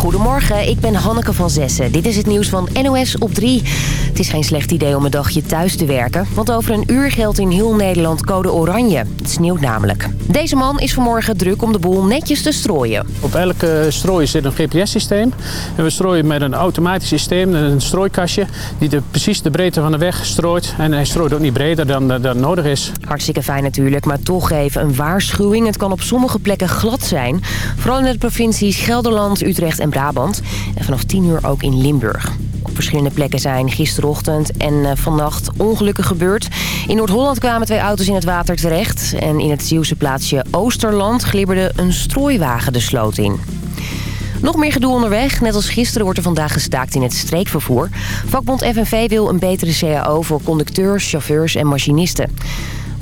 Goedemorgen, ik ben Hanneke van Zessen. Dit is het nieuws van NOS op 3. Het is geen slecht idee om een dagje thuis te werken. Want over een uur geldt in heel Nederland code oranje. Het sneeuwt namelijk. Deze man is vanmorgen druk om de boel netjes te strooien. Op elke strooi zit een GPS-systeem. En we strooien met een automatisch systeem, een strooikastje... die de, precies de breedte van de weg strooit. En hij strooit ook niet breder dan, dan nodig is. Hartstikke fijn natuurlijk, maar toch even een waarschuwing. Het kan op sommige plekken glad zijn. Vooral in de provincies Gelderland, Utrecht en Brabant. En vanaf 10 uur ook in Limburg. Op verschillende plekken zijn gisterochtend en eh, vannacht ongelukken gebeurd. In Noord-Holland kwamen twee auto's in het water terecht. En in het Zeeuwse plaatsje Oosterland glibberde een strooiwagen de sloot in. Nog meer gedoe onderweg. Net als gisteren wordt er vandaag gestaakt in het streekvervoer. Vakbond FNV wil een betere CAO voor conducteurs, chauffeurs en machinisten.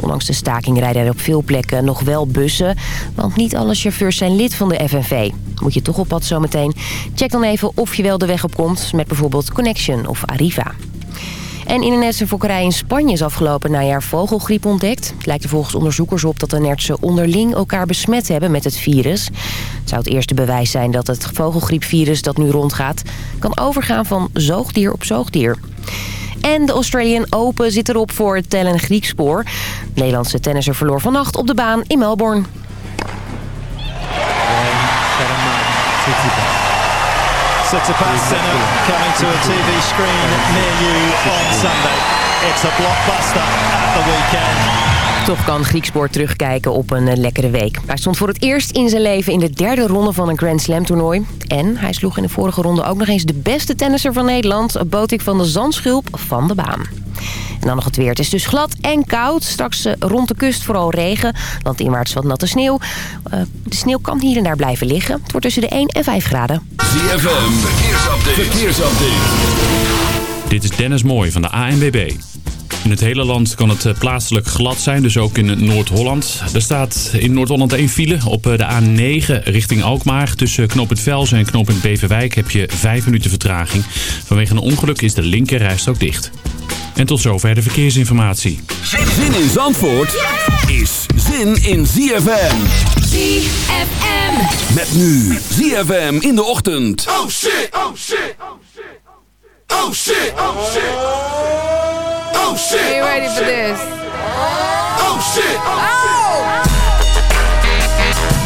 Ondanks de staking rijden er op veel plekken nog wel bussen. Want niet alle chauffeurs zijn lid van de FNV. Moet je toch op pad zometeen? Check dan even of je wel de weg op komt met bijvoorbeeld Connection of Arriva. En in een netse fokkerij in Spanje is afgelopen najaar vogelgriep ontdekt. Het lijkt er volgens onderzoekers op dat de nertsen onderling elkaar besmet hebben met het virus. Het zou het eerste bewijs zijn dat het vogelgriepvirus dat nu rondgaat... kan overgaan van zoogdier op zoogdier. En de Australian Open zit erop voor het Tellen Griekspoor. Nederlandse tennisser verloor vannacht op de baan in Melbourne. Tsitsipas Sinner coming a TV screen. It's a blockbuster at the weekend. Toch kan Griekspoor terugkijken op een eh, lekkere week. Hij stond voor het eerst in zijn leven in de derde ronde van een Grand Slam toernooi. En hij sloeg in de vorige ronde ook nog eens de beste tennisser van Nederland... Botik van de Zandschulp van de baan. En dan nog het weer. Het is dus glad en koud. Straks eh, rond de kust vooral regen. Landinwaarts wat natte sneeuw. De sneeuw kan hier en daar blijven liggen. Het wordt tussen de 1 en 5 graden. ZFM, verkeersupdate. verkeersupdate. Dit is Dennis Mooij van de ANWB. In het hele land kan het plaatselijk glad zijn, dus ook in Noord-Holland. Er staat in Noord-Holland één file op de A9 richting Alkmaar. Tussen knooppunt Velzen en knooppunt Beverwijk heb je 5 minuten vertraging. Vanwege een ongeluk is de linkerrijstrook dicht. En tot zover de verkeersinformatie. Zin in Zandvoort is zin in ZFM. ZFM. Met nu ZFM in de ochtend. Oh shit, oh shit, oh shit. Oh shit, oh shit. Oh shit. Oh, Are you ready oh, for shit. this? Oh shit, oh, Oh!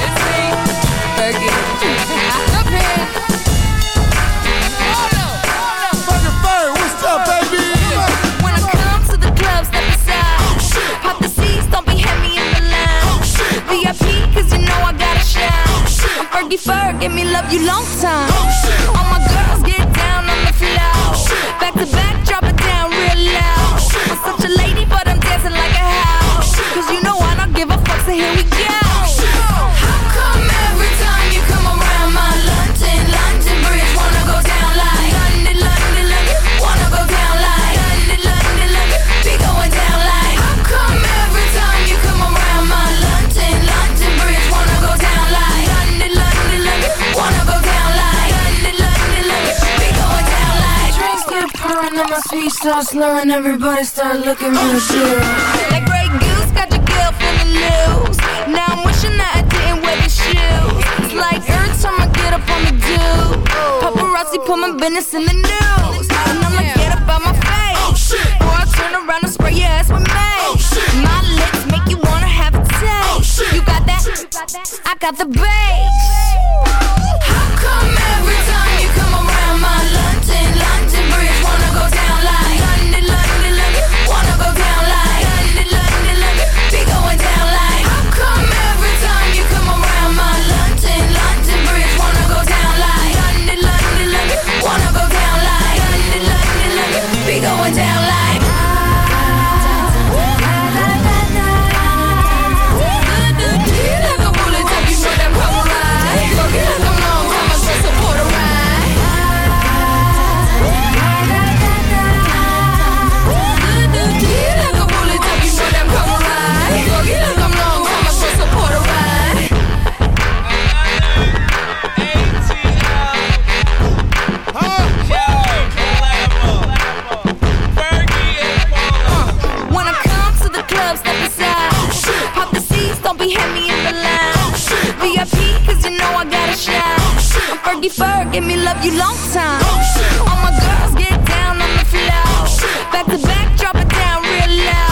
It's me, Fergie. Up here. Hold up, hold up. Bird, what's up, baby? When I come to the club, step aside. shit. Pop the seats, don't be heavy in the line. Oh shit, VIP, cause you know I gotta shine. Oh, shit. I'm Fergie Ferg, give me love you long time. Oh shit. All my girls get down on the floor. Oh, Back to back, drop it down real loud. Give a fuck, so here we go. How come every time you come around my London, London Bridge wanna go down like London, London, London, wanna go down like London, London, London, be going down like How come every time you come around my London, London Bridge wanna go down like London, London, London, wanna go down like London, London, London, be going down like Drinks pouring and my starts slurring. Everybody start looking real serious. Like Grey It's like every time I get up on the do. Paparazzi put my business in the news. And I'm like, get up out my face. Oh shit. Or I turn around and spray your ass with mace. Oh, shit. My lips make you wanna have a taste. Oh, shit. You got that? I got the bass. I'm Fergie Ferg, give me love you long time. All my girls get down on the floor. Back to back, drop it down real loud.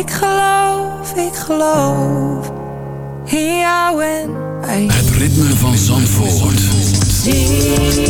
Ik geloof, ik geloof in jou en Het ritme van Zandvoort. Zandvoort.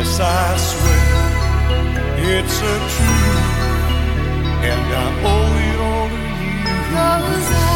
Yes, I swear it's a truth, and I owe it all to you. Cause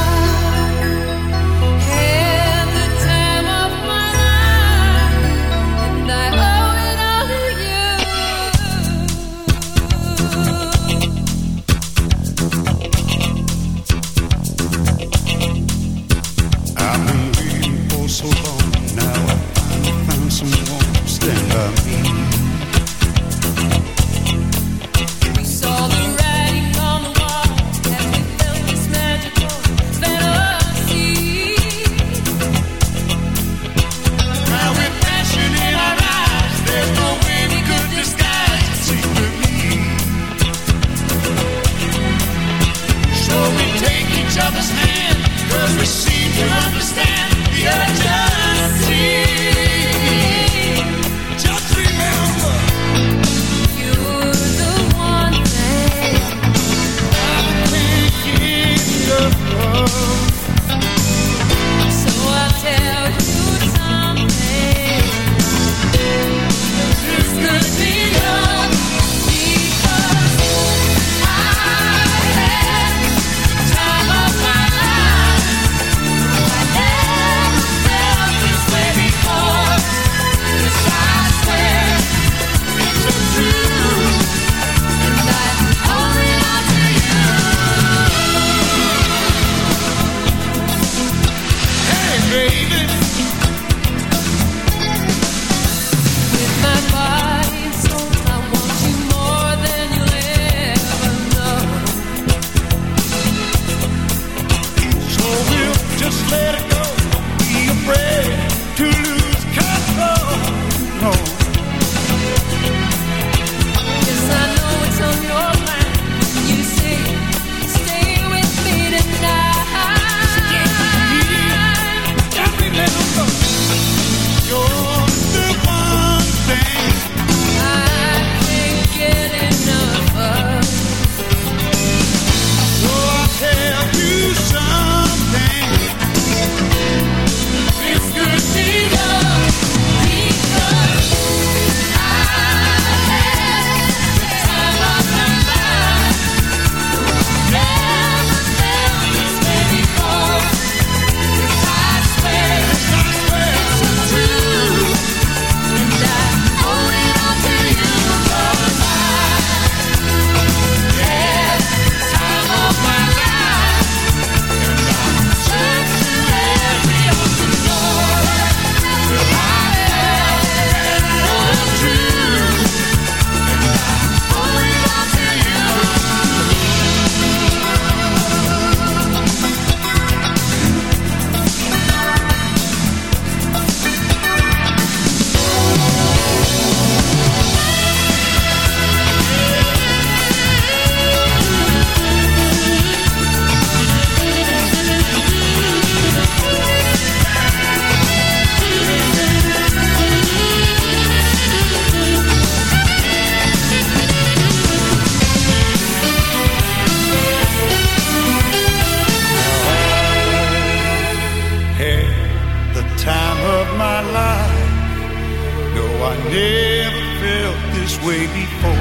this way before.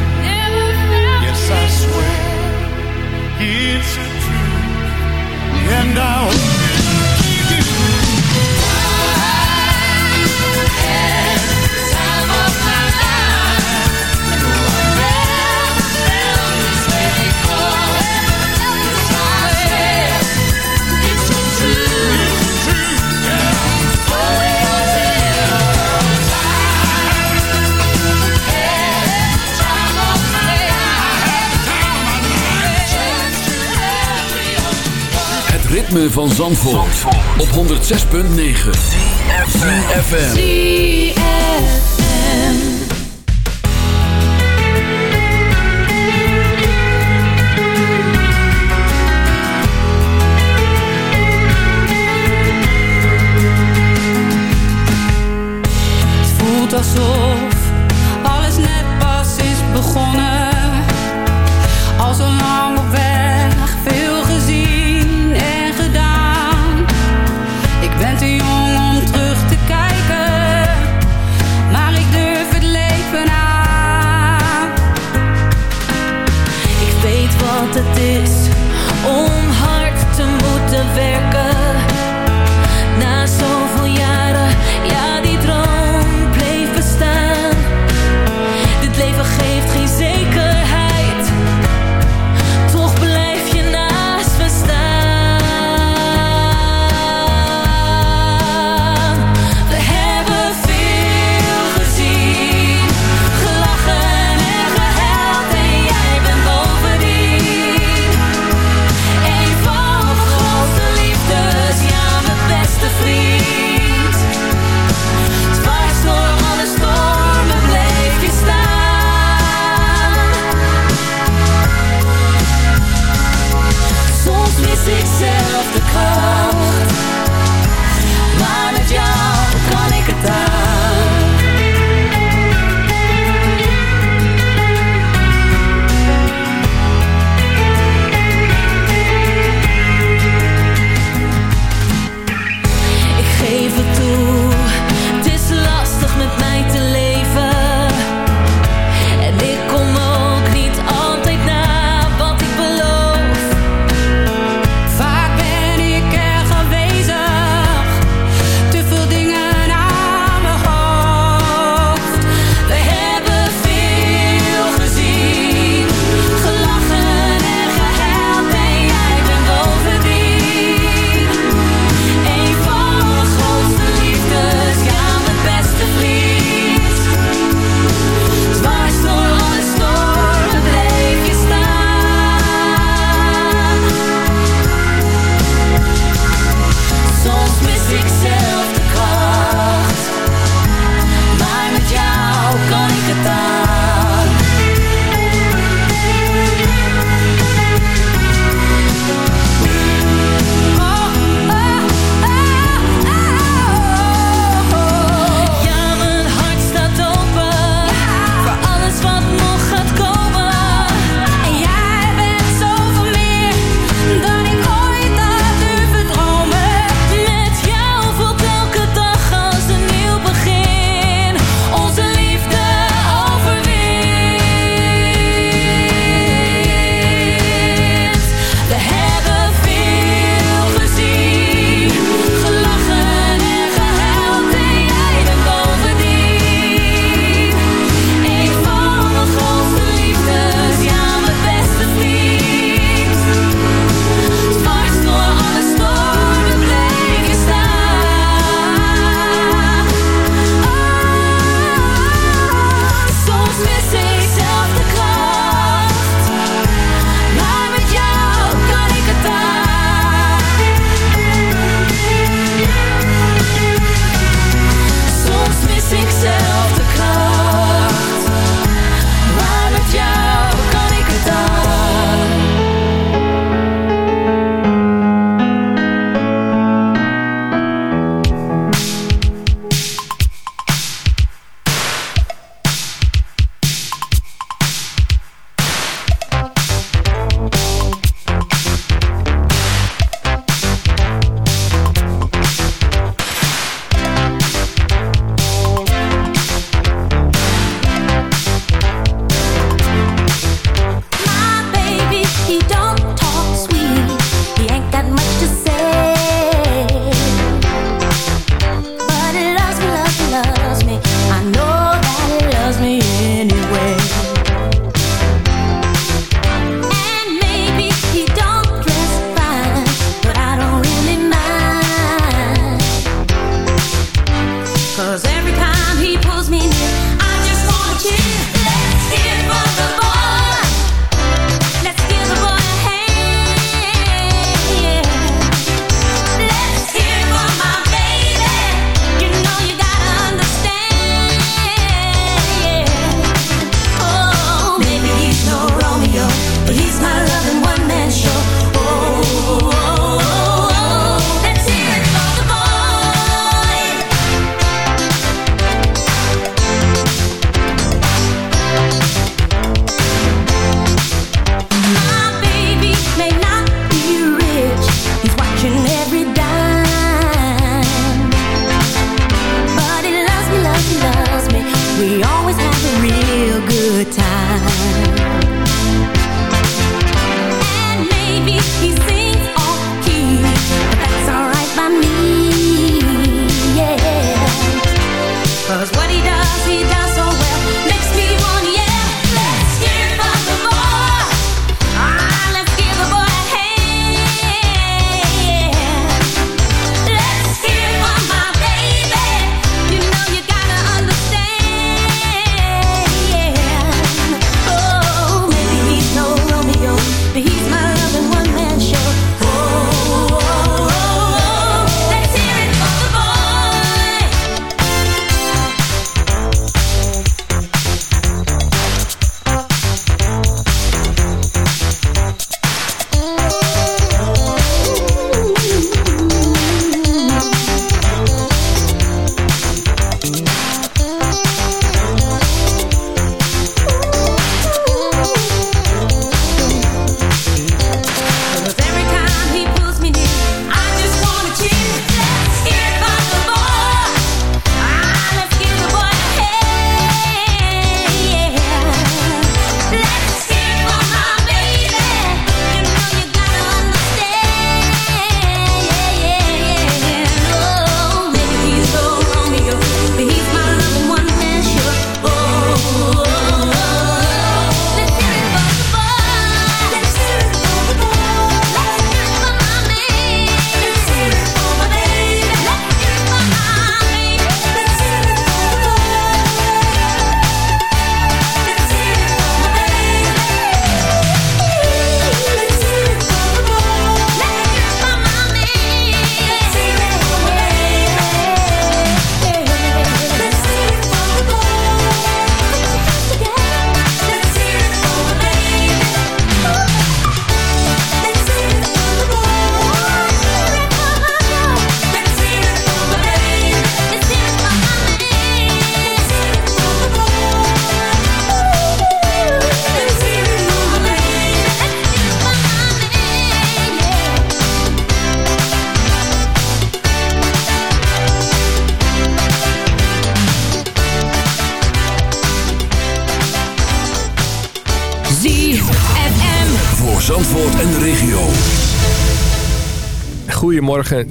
yes, I swear it's true, and I. ritme van Zandvoort, op 106.9 CFFM Het voelt alsof alles net pas is begonnen. Al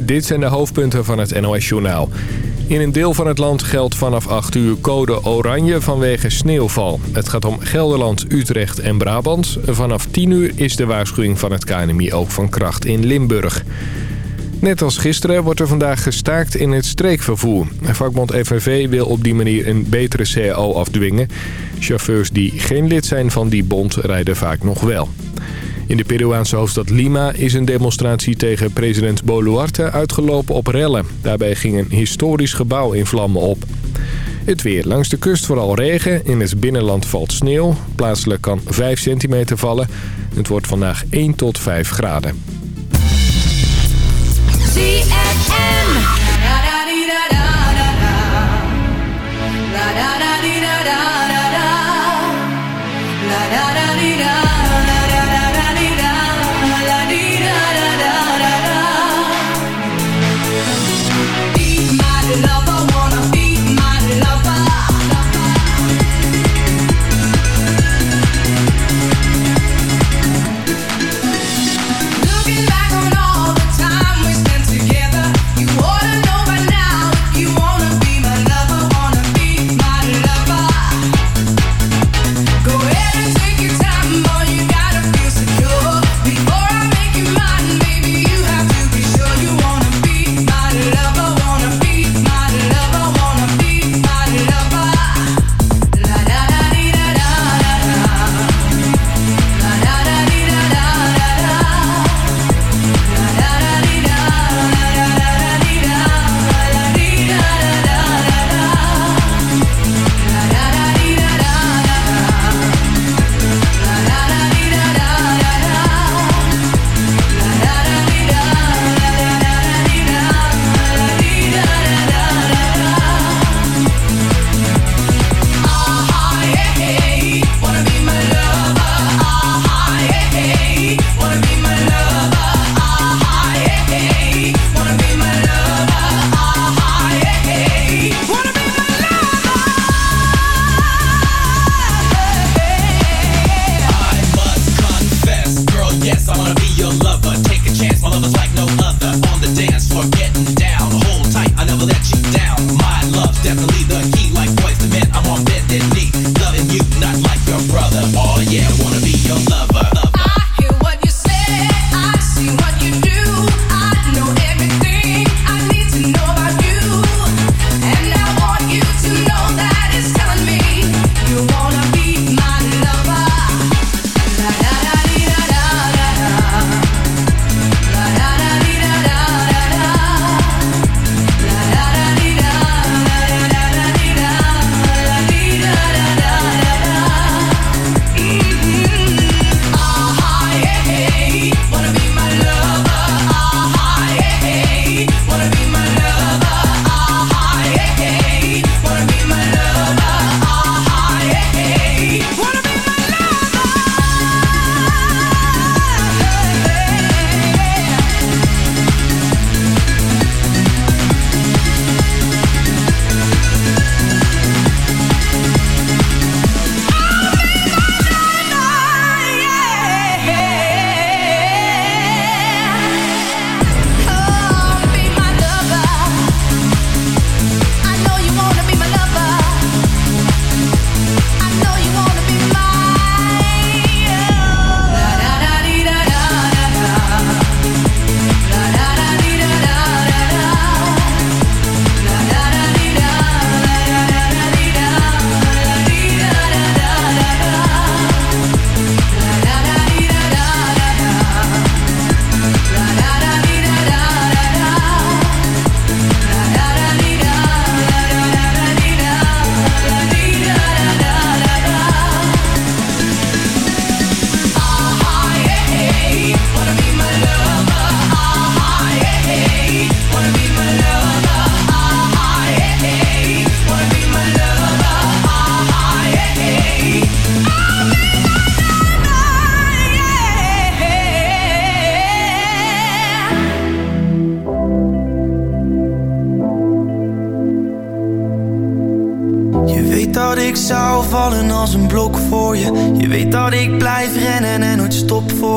dit zijn de hoofdpunten van het NOS-journaal. In een deel van het land geldt vanaf 8 uur code oranje vanwege sneeuwval. Het gaat om Gelderland, Utrecht en Brabant. Vanaf 10 uur is de waarschuwing van het KNMI ook van kracht in Limburg. Net als gisteren wordt er vandaag gestaakt in het streekvervoer. Vakbond FNV wil op die manier een betere CAO afdwingen. Chauffeurs die geen lid zijn van die bond rijden vaak nog wel. In de Peruaanse hoofdstad Lima is een demonstratie tegen president Boluarte uitgelopen op rellen. Daarbij ging een historisch gebouw in vlammen op. Het weer. Langs de kust vooral regen. In het binnenland valt sneeuw. Plaatselijk kan 5 centimeter vallen. Het wordt vandaag 1 tot 5 graden.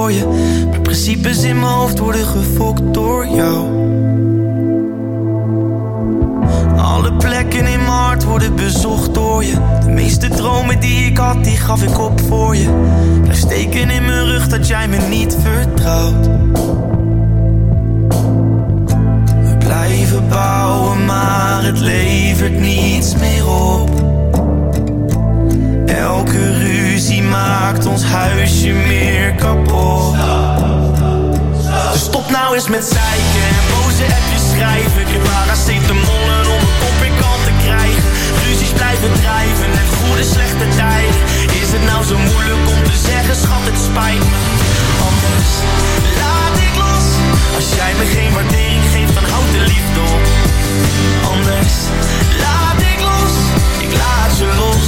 Voor je. Principes in mijn hoofd worden gefokt door jou. Alle plekken in mijn hart worden bezocht door je. De meeste dromen die ik had, die gaf ik op voor je. Blijf steken in mijn rug dat jij me niet vertrouwt. We blijven bouwen, maar het levert niets meer op Elke ruzie maakt ons huisje meer kapot. Dus stop nou eens met zeiken en boze appjes schrijven. Ik heb paracetamol om een kop in kant te krijgen. Ruzies blijven drijven en goede slechte tijden. Is het nou zo moeilijk om te zeggen schat het spijt me. Anders laat ik los. Als jij me geen waardering geeft dan houd de liefde op. Anders laat ik los. Ik laat je los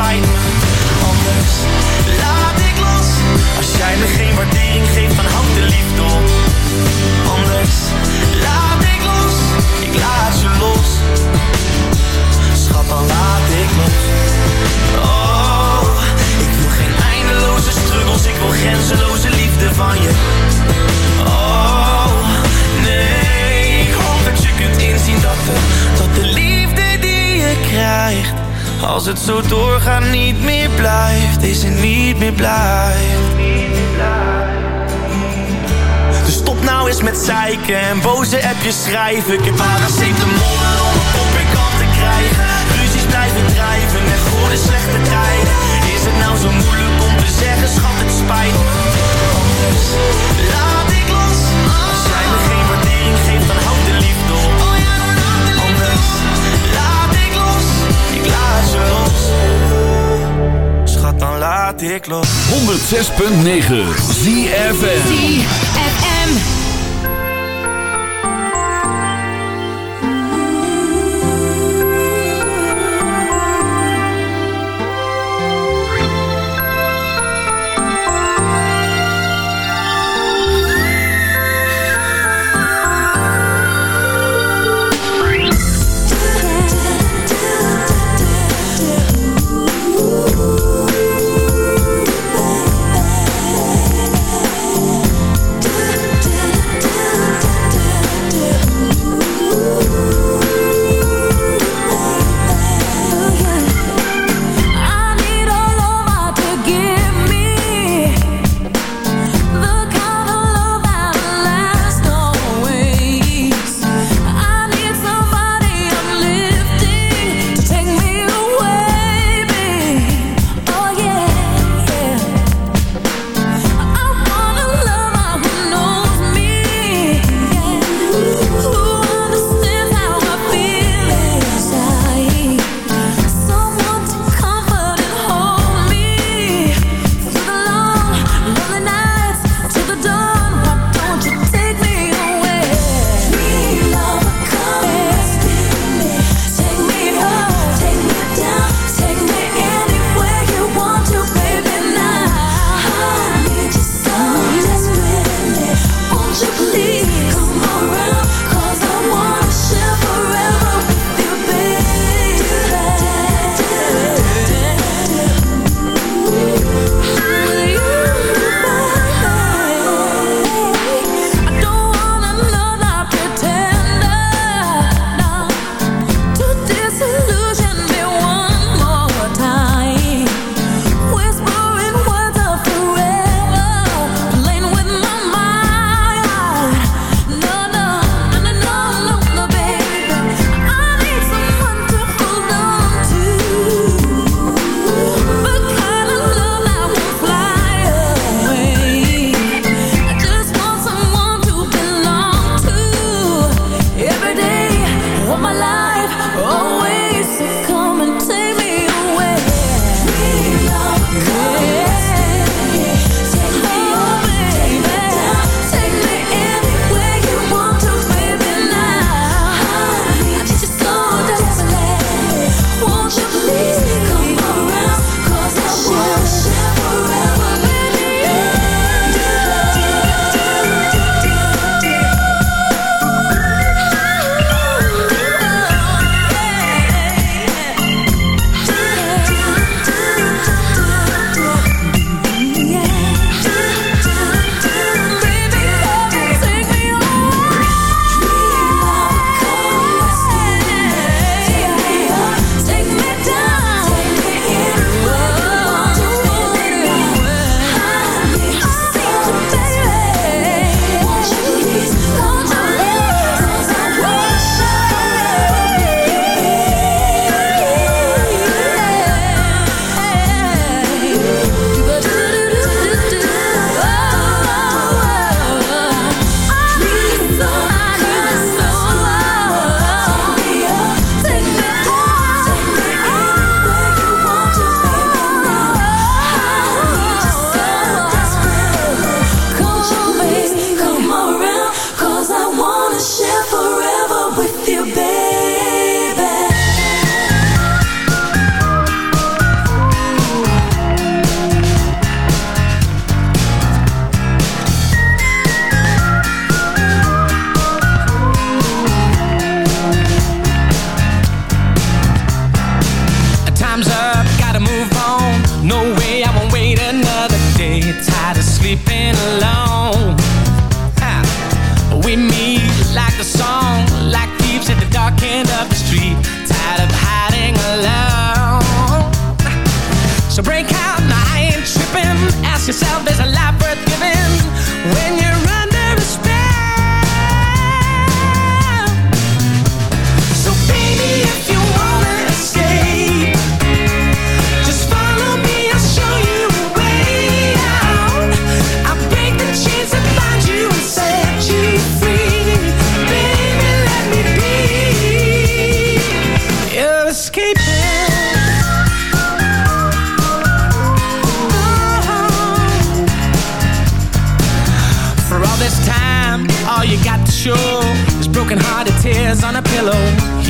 Anders laat ik los. Als jij me geen waardering geeft dan houd de liefde op. Anders laat ik los. Ik laat je los. Schat dan laat ik los Oh, ik wil geen eindeloze struggles. Ik wil grenzeloze liefde van je Als het zo doorgaat niet meer blijft het niet meer blijft. Dus stop nou eens met zeiken en boze appjes schrijven. Ik heb paracetamol om een kop in kant te krijgen. Ruzies blijven drijven en goede slechte tijden. Is het nou zo moeilijk om te zeggen schat het spijt me laat ik los. 106.9 ZFM ZFM.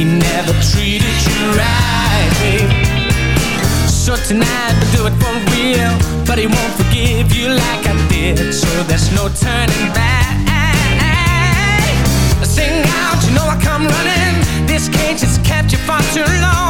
He never treated you right, So tonight I'll do it for real But he won't forgive you like I did. So there's no turning back. Sing out, you know I come running. This cage has kept you far too long.